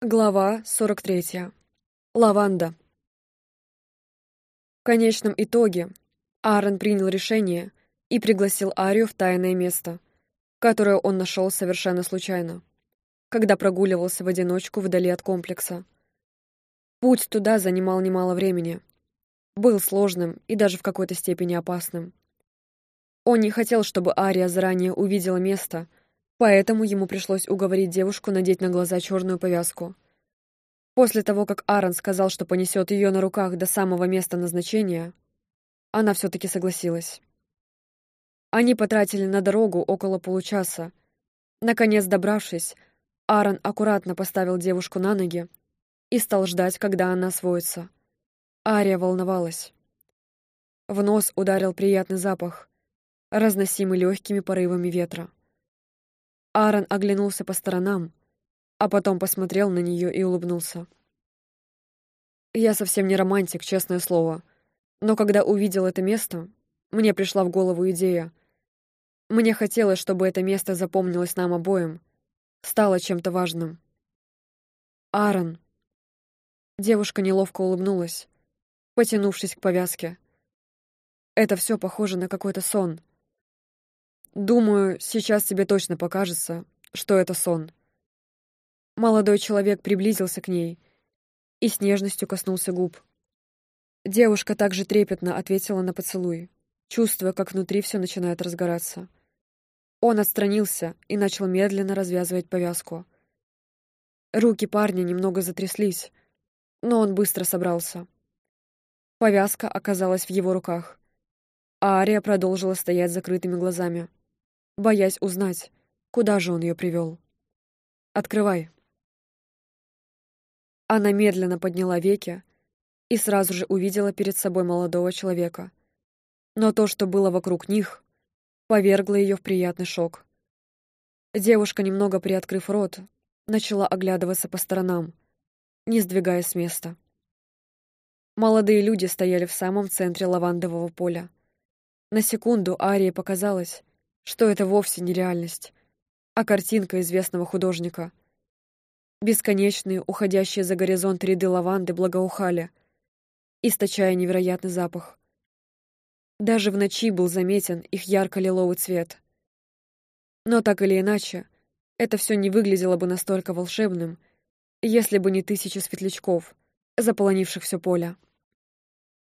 Глава 43. Лаванда. В конечном итоге Аарон принял решение и пригласил Арию в тайное место, которое он нашел совершенно случайно, когда прогуливался в одиночку вдали от комплекса. Путь туда занимал немало времени. Был сложным и даже в какой-то степени опасным. Он не хотел, чтобы Ария заранее увидела место — Поэтому ему пришлось уговорить девушку надеть на глаза черную повязку. После того, как Аарон сказал, что понесет ее на руках до самого места назначения, она все-таки согласилась. Они потратили на дорогу около получаса. Наконец, добравшись, Аарон аккуратно поставил девушку на ноги и стал ждать, когда она освоится. Ария волновалась. В нос ударил приятный запах, разносимый легкими порывами ветра. Аарон оглянулся по сторонам, а потом посмотрел на нее и улыбнулся. Я совсем не романтик, честное слово. Но когда увидел это место, мне пришла в голову идея. Мне хотелось, чтобы это место запомнилось нам обоим, стало чем-то важным. Аарон. Девушка неловко улыбнулась, потянувшись к повязке. Это все похоже на какой-то сон. Думаю, сейчас тебе точно покажется, что это сон. Молодой человек приблизился к ней и с нежностью коснулся губ. Девушка также трепетно ответила на поцелуй, чувствуя, как внутри все начинает разгораться. Он отстранился и начал медленно развязывать повязку. Руки парня немного затряслись, но он быстро собрался. Повязка оказалась в его руках, а Ария продолжила стоять с закрытыми глазами боясь узнать, куда же он ее привел. «Открывай». Она медленно подняла веки и сразу же увидела перед собой молодого человека. Но то, что было вокруг них, повергло ее в приятный шок. Девушка, немного приоткрыв рот, начала оглядываться по сторонам, не сдвигаясь с места. Молодые люди стояли в самом центре лавандового поля. На секунду Арии показалось, что это вовсе не реальность, а картинка известного художника. Бесконечные, уходящие за горизонт ряды лаванды благоухали, источая невероятный запах. Даже в ночи был заметен их ярко-лиловый цвет. Но так или иначе, это все не выглядело бы настолько волшебным, если бы не тысячи светлячков, заполонивших все поле.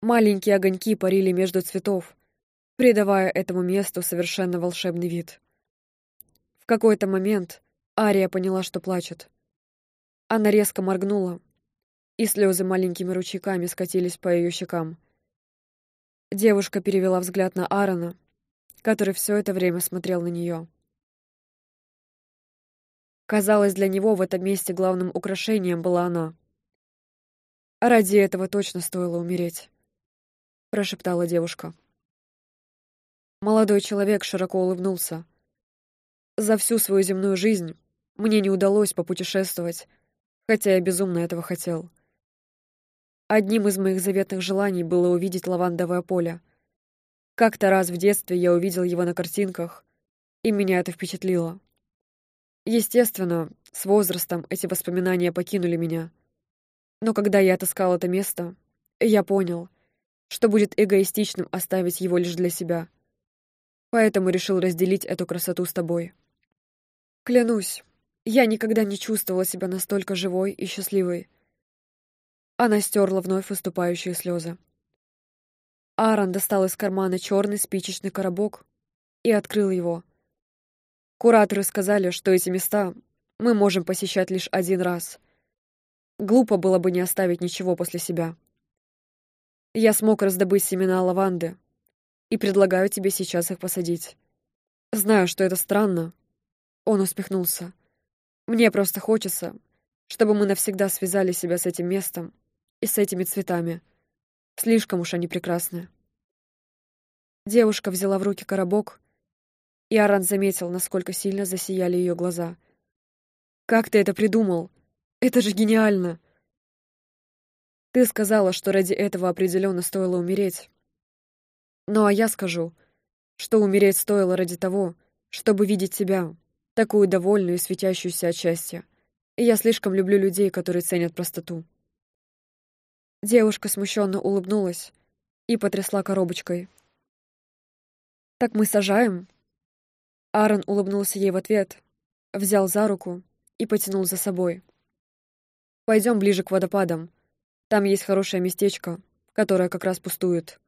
Маленькие огоньки парили между цветов, придавая этому месту совершенно волшебный вид. В какой-то момент Ария поняла, что плачет. Она резко моргнула, и слезы маленькими ручейками скатились по ее щекам. Девушка перевела взгляд на Аарона, который все это время смотрел на нее. Казалось, для него в этом месте главным украшением была она. «Ради этого точно стоило умереть», — прошептала девушка. Молодой человек широко улыбнулся. За всю свою земную жизнь мне не удалось попутешествовать, хотя я безумно этого хотел. Одним из моих заветных желаний было увидеть лавандовое поле. Как-то раз в детстве я увидел его на картинках, и меня это впечатлило. Естественно, с возрастом эти воспоминания покинули меня. Но когда я отыскал это место, я понял, что будет эгоистичным оставить его лишь для себя — Поэтому решил разделить эту красоту с тобой. Клянусь, я никогда не чувствовала себя настолько живой и счастливой. Она стерла вновь выступающие слезы. Аарон достал из кармана черный спичечный коробок и открыл его. Кураторы сказали, что эти места мы можем посещать лишь один раз. Глупо было бы не оставить ничего после себя. Я смог раздобыть семена лаванды, и предлагаю тебе сейчас их посадить. Знаю, что это странно. Он усмехнулся. Мне просто хочется, чтобы мы навсегда связали себя с этим местом и с этими цветами. Слишком уж они прекрасны. Девушка взяла в руки коробок, и Аран заметил, насколько сильно засияли ее глаза. «Как ты это придумал? Это же гениально!» «Ты сказала, что ради этого определенно стоило умереть. Ну а я скажу, что умереть стоило ради того, чтобы видеть себя, такую довольную и светящуюся от счастья. Я слишком люблю людей, которые ценят простоту. Девушка смущенно улыбнулась и потрясла коробочкой. «Так мы сажаем?» Аарон улыбнулся ей в ответ, взял за руку и потянул за собой. «Пойдем ближе к водопадам. Там есть хорошее местечко, которое как раз пустует».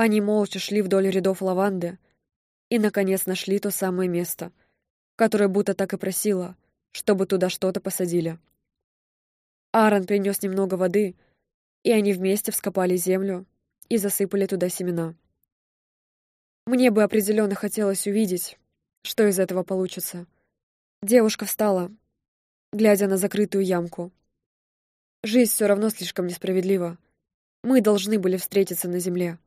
Они молча шли вдоль рядов лаванды и, наконец, нашли то самое место, которое будто так и просило, чтобы туда что-то посадили. Аарон принес немного воды, и они вместе вскопали землю и засыпали туда семена. Мне бы определенно хотелось увидеть, что из этого получится. Девушка встала, глядя на закрытую ямку. Жизнь все равно слишком несправедлива. Мы должны были встретиться на земле.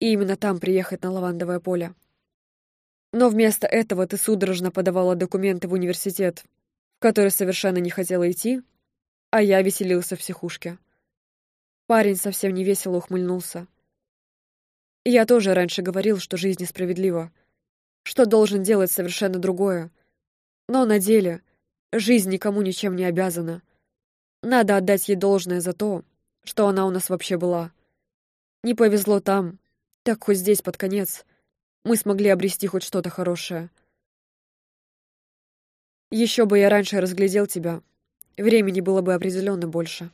И именно там приехать на лавандовое поле. Но вместо этого ты судорожно подавала документы в университет, в который совершенно не хотела идти, а я веселился в психушке. Парень совсем невесело ухмыльнулся. Я тоже раньше говорил, что жизнь несправедлива, что должен делать совершенно другое. Но на деле жизнь никому ничем не обязана. Надо отдать ей должное за то, что она у нас вообще была. Не повезло там, так хоть здесь под конец мы смогли обрести хоть что-то хорошее. Еще бы я раньше разглядел тебя, времени было бы определенно больше.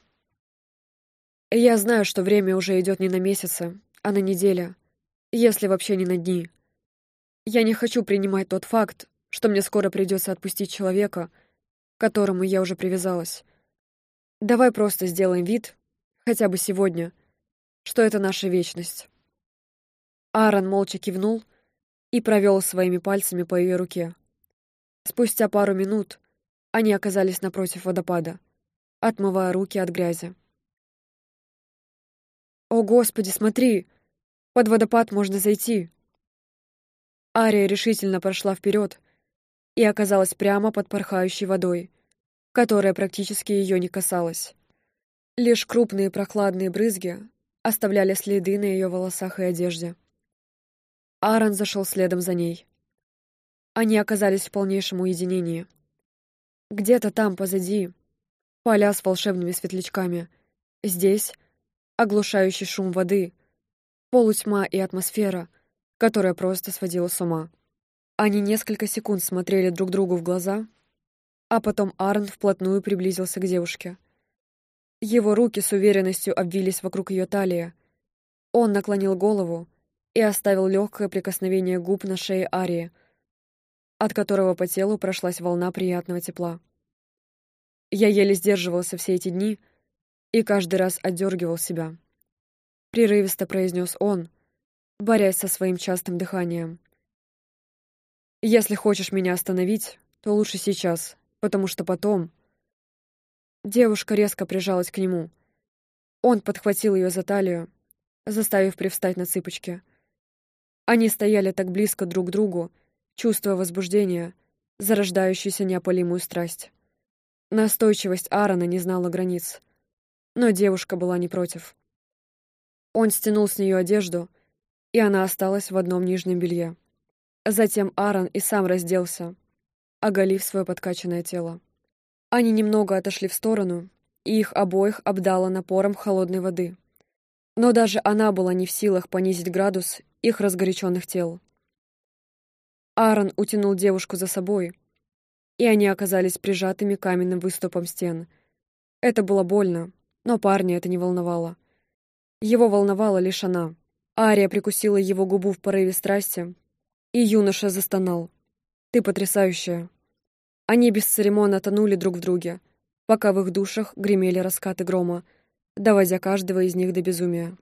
Я знаю, что время уже идет не на месяцы, а на недели если вообще не на дни. Я не хочу принимать тот факт, что мне скоро придется отпустить человека, к которому я уже привязалась. Давай просто сделаем вид, хотя бы сегодня, что это наша вечность. Аарон молча кивнул и провел своими пальцами по ее руке. Спустя пару минут они оказались напротив водопада, отмывая руки от грязи. «О, Господи, смотри!» Под водопад можно зайти. Ария решительно прошла вперед и оказалась прямо под порхающей водой, которая практически ее не касалась. Лишь крупные прохладные брызги оставляли следы на ее волосах и одежде. Аарон зашел следом за ней. Они оказались в полнейшем уединении. Где-то там, позади, поля с волшебными светлячками. Здесь — оглушающий шум воды — полутьма и атмосфера, которая просто сводила с ума. Они несколько секунд смотрели друг другу в глаза, а потом Арн вплотную приблизился к девушке. Его руки с уверенностью обвились вокруг ее талии. Он наклонил голову и оставил легкое прикосновение губ на шее Арии, от которого по телу прошлась волна приятного тепла. Я еле сдерживался все эти дни и каждый раз отдергивал себя прерывисто произнес он, борясь со своим частым дыханием. Если хочешь меня остановить, то лучше сейчас, потому что потом... Девушка резко прижалась к нему. Он подхватил ее за талию, заставив привстать на цыпочки. Они стояли так близко друг к другу, чувствуя возбуждение, зарождающуюся неопалимую страсть. Настойчивость Аарона не знала границ, но девушка была не против. Он стянул с нее одежду, и она осталась в одном нижнем белье. Затем Аарон и сам разделся, оголив свое подкачанное тело. Они немного отошли в сторону, и их обоих обдало напором холодной воды. Но даже она была не в силах понизить градус их разгоряченных тел. Аарон утянул девушку за собой, и они оказались прижатыми каменным выступом стен. Это было больно, но парня это не волновало. Его волновала лишь она. Ария прикусила его губу в порыве страсти, и юноша застонал. «Ты потрясающая!» Они бесцеремонно тонули друг в друге, пока в их душах гремели раскаты грома, доводя каждого из них до безумия.